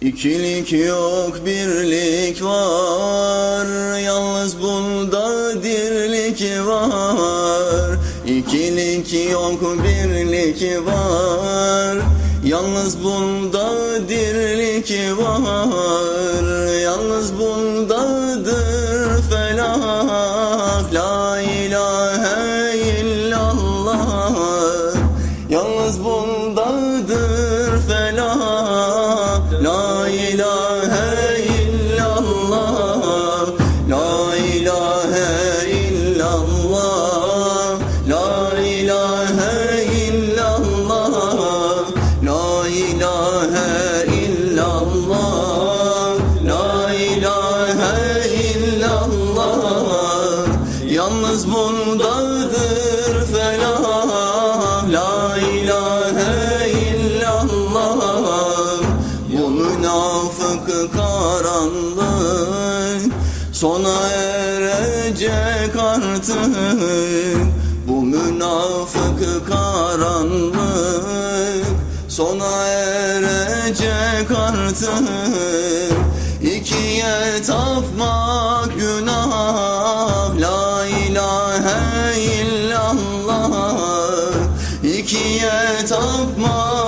İkilik yok birlik var. Yalnız bunda dirlik var. İkilik yok birlik var. Yalnız bunda dirlik var. Yalnız bundadır felah. La ilahe illallah. Yalnız bundadır ilahe illallah La ilahe illallah La ilahe illallah La ilahe illallah La ilahe illallah Yalnız bundadır felah. La ilahe illallah karanlık Sona erecek artık. Bu münafık karanlık Sona erecek artık. İkiye tapmak günah La ilahe illallah. İkiye tapmak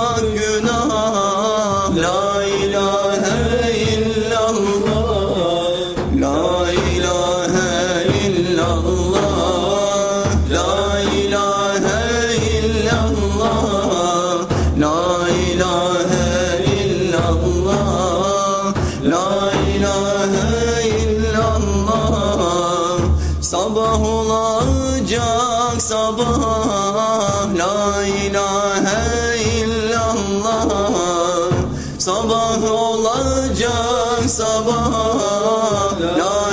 Sabah olacak sabah La ilahe illallah. Sabah olacak sabah La